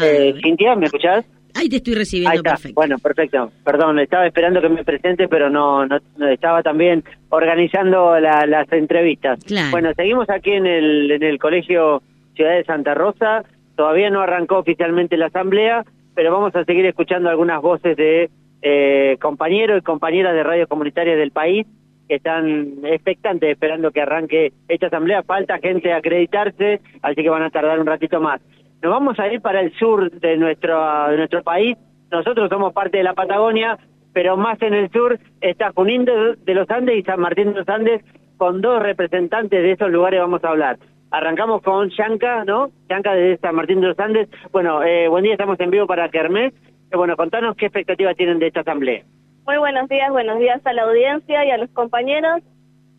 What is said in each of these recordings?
Eh, Cintia, ¿me escuchás? Ahí te estoy recibiendo Ahí está. perfecto. Bueno, perfecto. Perdón, estaba esperando que me presente, pero no, no, no estaba también organizando la- las entrevistas. Claro. Bueno, seguimos aquí en el, en el Colegio Ciudad de Santa Rosa. Todavía no arrancó oficialmente la asamblea, pero vamos a seguir escuchando algunas voces de eh, compañeros y compañeras de radios comunitarias del país que están expectantes esperando que arranque esta asamblea. Falta gente a acreditarse, así que van a tardar un ratito más. Nos vamos a ir para el sur de nuestro, de nuestro país. Nosotros somos parte de la Patagonia, pero más en el sur está Junín de, los Andes y San Martín de los Andes. Con dos representantes de esos lugares vamos a hablar. Arrancamos con Yanka, ¿no? Yanka de San Martín de los Andes. Bueno, eh, buen día, estamos en vivo para Kermés. Eh, bueno, contanos qué expectativas tienen de esta asamblea. Muy buenos días, buenos días a la audiencia y a los compañeros.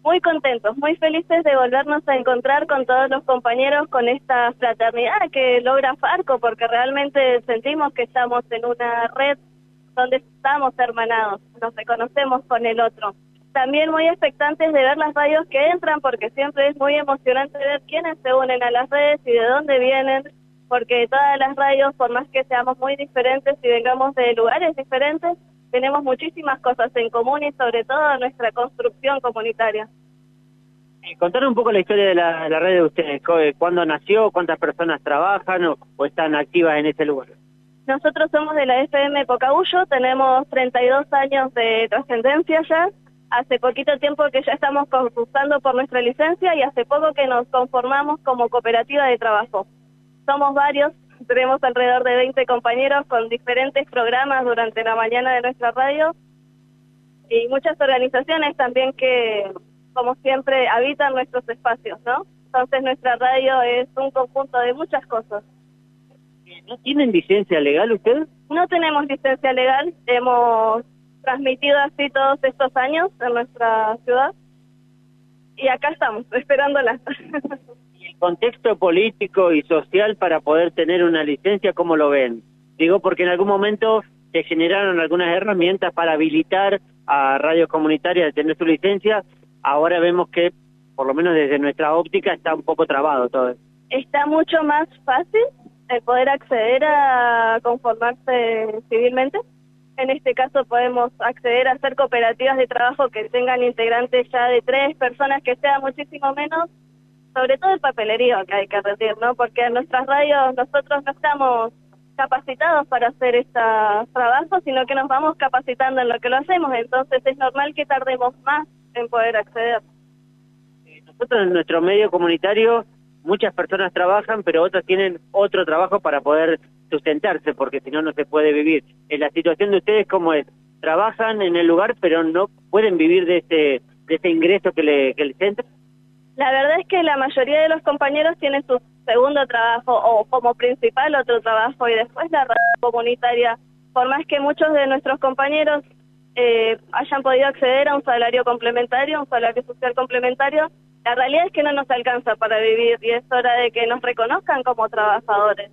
Muy contentos, muy felices de volvernos a encontrar con todos los compañeros con esta fraternidad que logra Farco, porque realmente sentimos que estamos en una red donde estamos hermanados, nos reconocemos con el otro. También muy expectantes de ver las radios que entran, porque siempre es muy emocionante ver quiénes se unen a las redes y de dónde vienen, porque todas las radios, por más que seamos muy diferentes y vengamos de lugares diferentes, tenemos muchísimas cosas en común y sobre todo nuestra construcción comunitaria. Eh, contanos un poco la historia de la, la red de ustedes. Eh, ¿Cuándo nació? ¿Cuántas personas trabajan o, o están activas en ese lugar? Nosotros somos de la FM Pocahuyo, tenemos 32 años de trascendencia ya. Hace poquito tiempo que ya estamos concursando por nuestra licencia y hace poco que nos conformamos como cooperativa de trabajo. Somos varios, tenemos alrededor de 20 compañeros con diferentes programas durante la mañana de nuestra radio y muchas organizaciones también que, como siempre, habitan nuestros espacios, ¿no? Entonces nuestra radio es un conjunto de muchas cosas. ¿No tienen licencia legal ustedes? No tenemos licencia legal, hemos transmitido así todos estos años en nuestra ciudad y acá estamos, esperándola. contexto político y social para poder tener una licencia, ¿cómo lo ven? Digo, porque en algún momento se generaron algunas herramientas para habilitar a radios comunitarias de tener su licencia. Ahora vemos que, por lo menos desde nuestra óptica, está un poco trabado todo. Está mucho más fácil el poder acceder a conformarse civilmente. En este caso podemos acceder a hacer cooperativas de trabajo que tengan integrantes ya de tres personas, que sea muchísimo menos, sobre todo el papelerío que hay que rendir, ¿no? Porque en nuestras radios nosotros no estamos capacitados para hacer estos trabajos, sino que nos vamos capacitando en lo que lo hacemos, entonces es normal que tardemos más en poder acceder. Nosotros en nuestro medio comunitario, muchas personas trabajan, pero otras tienen otro trabajo para poder sustentarse, porque si no, no se puede vivir. En la situación de ustedes, ¿cómo es? Trabajan en el lugar, pero no pueden vivir de ese, de ese ingreso que, le, que les entra. La verdad es que la mayoría de los compañeros tienen su segundo trabajo o como principal otro trabajo y después la radio comunitaria. Por más que muchos de nuestros compañeros eh, hayan podido acceder a un salario complementario, un salario social complementario, la realidad es que no nos alcanza para vivir y es hora de que nos reconozcan como trabajadores.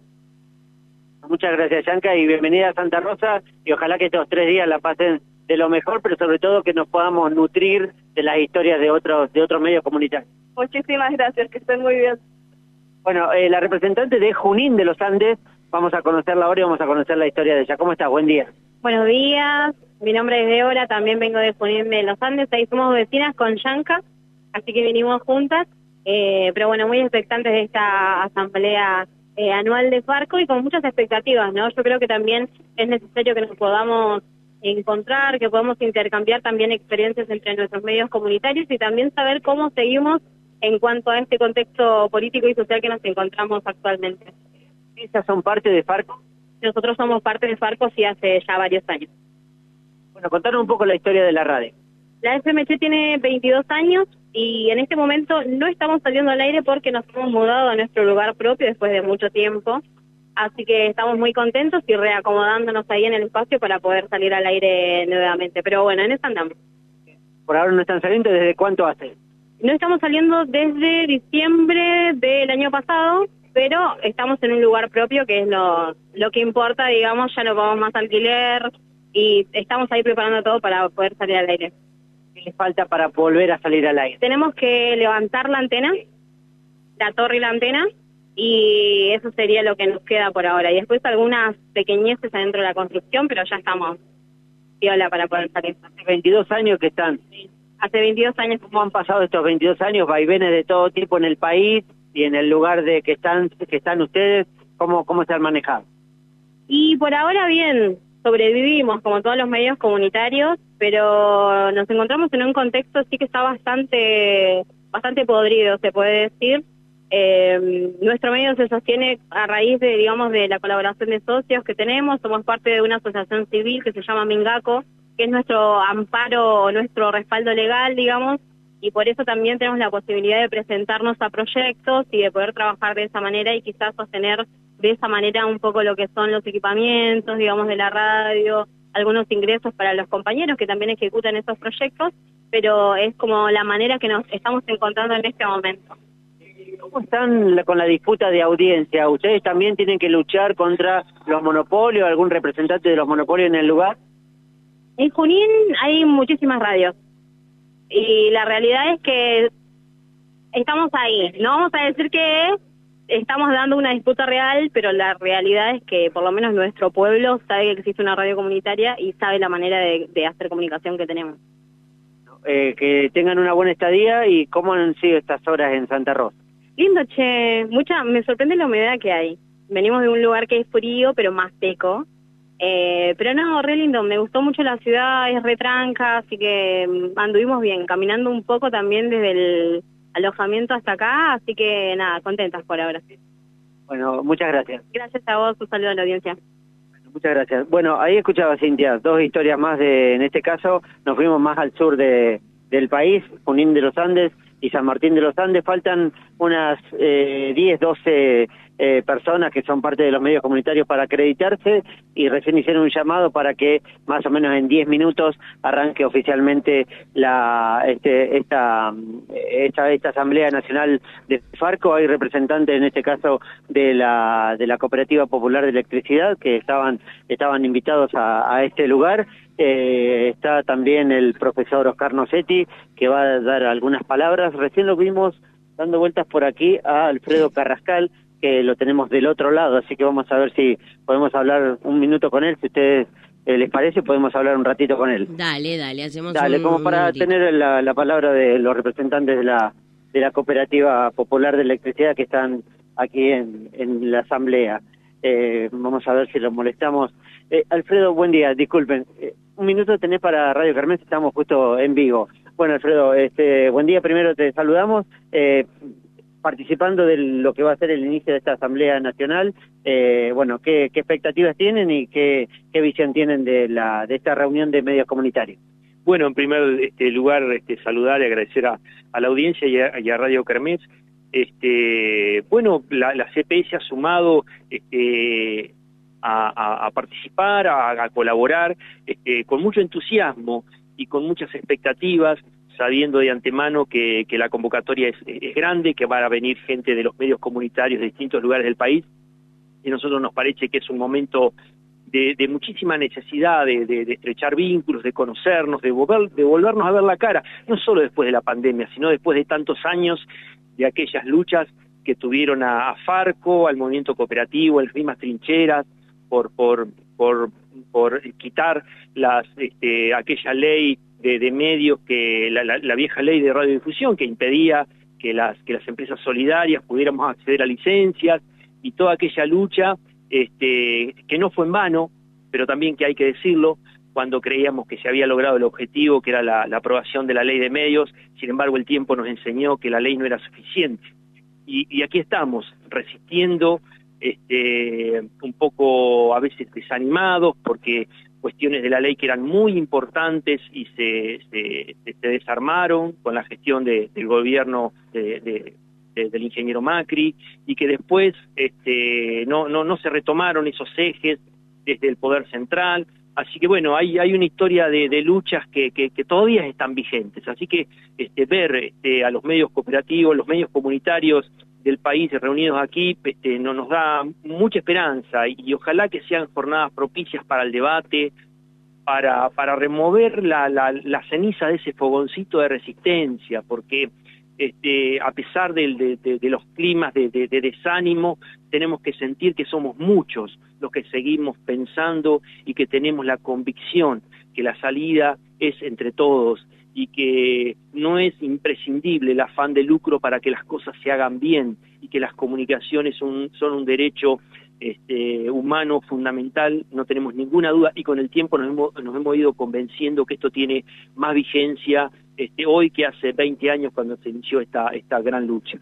Muchas gracias, Yanka, y bienvenida a Santa Rosa. Y ojalá que estos tres días la pasen de lo mejor, pero sobre todo que nos podamos nutrir de las historias de otros de otros medios comunitarios. Muchísimas gracias, que estén muy bien. Bueno, eh, la representante de Junín de los Andes, vamos a conocerla ahora y vamos a conocer la historia de ella. ¿Cómo estás? Buen día. Buenos días, mi nombre es Débora, también vengo de Junín de los Andes, ahí somos vecinas con Yanka, así que vinimos juntas, eh, pero bueno, muy expectantes de esta asamblea eh, anual de Farco y con muchas expectativas, ¿no? Yo creo que también es necesario que nos podamos encontrar, que podamos intercambiar también experiencias entre nuestros medios comunitarios y también saber cómo seguimos en cuanto a este contexto político y social que nos encontramos actualmente. ¿Estas son parte de Farco? Nosotros somos parte de Farco sí hace ya varios años. Bueno, contanos un poco la historia de la radio. La FMC tiene 22 años y en este momento no estamos saliendo al aire porque nos hemos mudado a nuestro lugar propio después de mucho tiempo. Así que estamos muy contentos y reacomodándonos ahí en el espacio para poder salir al aire nuevamente. Pero bueno, en eso andamos. Por ahora no están saliendo, ¿desde cuánto hace? No estamos saliendo desde diciembre del año pasado, pero estamos en un lugar propio que es lo, lo que importa, digamos, ya no pagamos más alquiler y estamos ahí preparando todo para poder salir al aire. ¿Qué les falta para volver a salir al aire? Tenemos que levantar la antena, la torre y la antena, y eso sería lo que nos queda por ahora. Y después algunas pequeñeces adentro de la construcción, pero ya estamos viola para poder salir. Hace 22 años que están. Hace 22 años. ¿Cómo han pasado estos 22 años? Vaivenes de todo tipo en el país y en el lugar de que están que están ustedes. ¿Cómo, cómo se han manejado? Y por ahora bien, sobrevivimos como todos los medios comunitarios, pero nos encontramos en un contexto sí que está bastante bastante podrido, se puede decir. Eh, nuestro medio se sostiene a raíz de, digamos, de la colaboración de socios que tenemos. Somos parte de una asociación civil que se llama Mingaco, que es nuestro amparo, nuestro respaldo legal, digamos, y por eso también tenemos la posibilidad de presentarnos a proyectos y de poder trabajar de esa manera y quizás sostener de esa manera un poco lo que son los equipamientos, digamos, de la radio, algunos ingresos para los compañeros que también ejecutan esos proyectos, pero es como la manera que nos estamos encontrando en este momento. ¿Cómo están con la disputa de audiencia? ¿Ustedes también tienen que luchar contra los monopolios, algún representante de los monopolios en el lugar? En Junín hay muchísimas radios y la realidad es que estamos ahí. No vamos a decir que estamos dando una disputa real, pero la realidad es que por lo menos nuestro pueblo sabe que existe una radio comunitaria y sabe la manera de, hacer comunicación que tenemos. Eh, que tengan una buena estadía y cómo han sido estas horas en Santa Rosa. Lindo, che. Mucha, me sorprende la humedad que hay. Venimos de un lugar que es frío, pero más seco. Eh, pero no, re lindo. Me gustó mucho la ciudad, es retranca, así que mm, anduvimos bien, caminando un poco también desde el alojamiento hasta acá, así que nada, contentas por ahora. Bueno, muchas gracias. Gracias a vos, un saludo a la audiencia. Muchas gracias. Bueno, ahí escuchaba Cintia, dos historias más de, en este caso, nos fuimos más al sur de, del país, Junín de los Andes y San Martín de los Andes. Faltan unas eh, 10, 12 eh, personas que son parte de los medios comunitarios para acreditarse y recién hicieron un llamado para que más o menos en 10 minutos arranque oficialmente la este, esta, esta, esta Asamblea Nacional de Farco. Hay representantes en este caso de la, de la Cooperativa Popular de Electricidad que estaban, estaban invitados a, a este lugar. Eh, está también el profesor Oscar Nocetti que va a dar algunas palabras. Recién lo vimos dando vueltas por aquí a Alfredo Carrascal, que lo tenemos del otro lado, así que vamos a ver si podemos hablar un minuto con él, si ustedes eh, les parece, podemos hablar un ratito con él. Dale, dale, hacemos Dale, como para tener la, palabra de los representantes de la, de la Cooperativa Popular de Electricidad que están aquí en, en la Asamblea. Eh, vamos a ver si los molestamos. Eh, Alfredo, buen día, disculpen. un minuto tenés para Radio Carmen, estamos justo en vivo. Bueno, Alfredo, este, buen día, primero te saludamos. Eh, participando de lo que va a ser el inicio de esta Asamblea Nacional, eh, bueno, ¿qué, expectativas tienen y qué, visión tienen de, la, de esta reunión de medios comunitarios? Bueno, en primer este, lugar, este, saludar y agradecer a, la audiencia y a, Radio Kermés. Este, bueno, la, la CPI se ha sumado este, a, participar, a, colaborar, este, con mucho entusiasmo y con muchas expectativas sabiendo de antemano que, la convocatoria es, grande, que va a venir gente de los medios comunitarios de distintos lugares del país, y nosotros nos parece que es un momento de, muchísima necesidad de, estrechar vínculos, de conocernos, de, de volvernos a ver la cara, no solo después de la pandemia, sino después de tantos años de aquellas luchas que tuvieron a, Farco, al movimiento cooperativo, en las mismas trincheras, por, por, por, por quitar las, este, aquella ley de, medios que la, vieja ley de radiodifusión que impedía que las, que las empresas solidarias pudiéramos acceder a licencias y toda aquella lucha este, que no fue en vano, pero también que hay que decirlo, cuando creíamos que se había logrado el objetivo, que era la, aprobación de la ley de medios, sin embargo el tiempo nos enseñó que la ley no era suficiente. Y aquí estamos, resistiendo, este, un poco a veces desanimados, porque cuestiones de la ley que eran muy importantes y se, se, desarmaron con la gestión del gobierno de, del ingeniero Macri y que después este, no, no, no se retomaron esos ejes desde el poder central. Así que bueno, hay, hay una historia de, luchas que, que, todavía están vigentes. Así que este, ver este, a los medios cooperativos, los medios comunitarios del país reunidos aquí este, no, nos da mucha esperanza y, ojalá que sean jornadas propicias para el debate, para, para remover la, la, ceniza de ese fogoncito de resistencia, porque este, a pesar de, los climas de, desánimo, tenemos que sentir que somos muchos los que seguimos pensando y que tenemos la convicción que la salida es entre todos y que no es imprescindible el afán de lucro para que las cosas se hagan bien y que las comunicaciones son, un derecho este, humano fundamental, no tenemos ninguna duda, y con el tiempo nos hemos, nos hemos ido convenciendo que esto tiene más vigencia este, hoy que hace 20 años cuando se inició esta, esta gran lucha.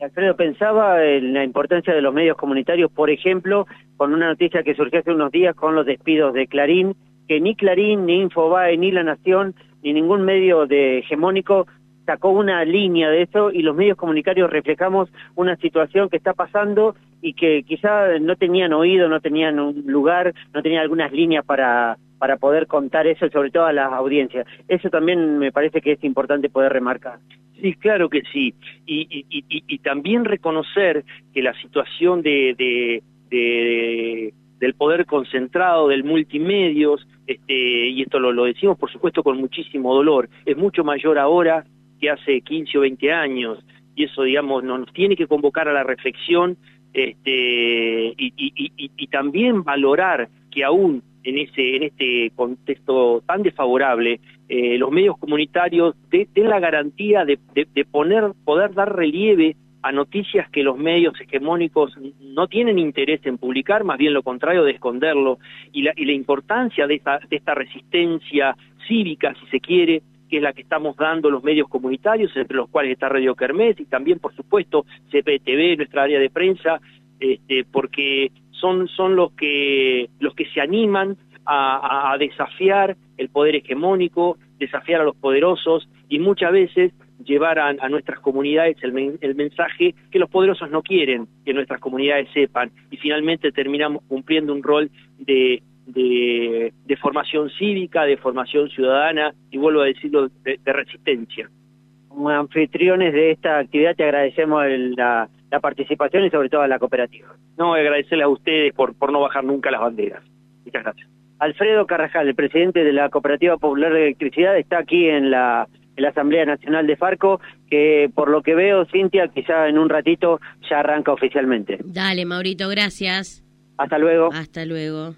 Alfredo, pensaba en la importancia de los medios comunitarios, por ejemplo, con una noticia que surgió hace unos días con los despidos de Clarín, que ni Clarín, ni Infobae, ni La Nación, ni ningún medio de hegemónico sacó una línea de eso y los medios comunitarios reflejamos una situación que está pasando y que quizá no tenían oído, no tenían un lugar, no tenían algunas líneas para, para poder contar eso, sobre todo a las audiencias. Eso también me parece que es importante poder remarcar. Sí, claro que sí. Y, y, y, también reconocer que la situación de, de, de del poder concentrado, del multimedios, este, y esto lo, decimos por supuesto con muchísimo dolor, es mucho mayor ahora que hace 15 o 20 años, y eso, digamos, nos tiene que convocar a la reflexión este, y, y, también valorar que aún en, ese, en este contexto tan desfavorable, eh, los medios comunitarios den la garantía de, de, poner, poder dar relieve a noticias que los medios hegemónicos no tienen interés en publicar, más bien lo contrario, de esconderlo, y la, y la importancia de esta, de esta resistencia cívica, si se quiere, que es la que estamos dando los medios comunitarios, entre los cuales está Radio Kermés y también, por supuesto, CPTV, nuestra área de prensa, este, porque son, son los, que, los que se animan a, a desafiar el poder hegemónico, desafiar a los poderosos y muchas veces llevar a, nuestras comunidades el, el, mensaje que los poderosos no quieren que nuestras comunidades sepan y finalmente terminamos cumpliendo un rol de, de, formación cívica, de formación ciudadana y vuelvo a decirlo, de, resistencia. Como anfitriones de esta actividad te agradecemos la, la, participación y sobre todo a la cooperativa. No, agradecerles a ustedes por, por no bajar nunca las banderas. Muchas gracias. Alfredo Carrajal, el presidente de la Cooperativa Popular de Electricidad, está aquí en la la Asamblea Nacional de Farco, que por lo que veo, Cintia, quizá en un ratito ya arranca oficialmente. Dale, Maurito, gracias. Hasta luego. Hasta luego.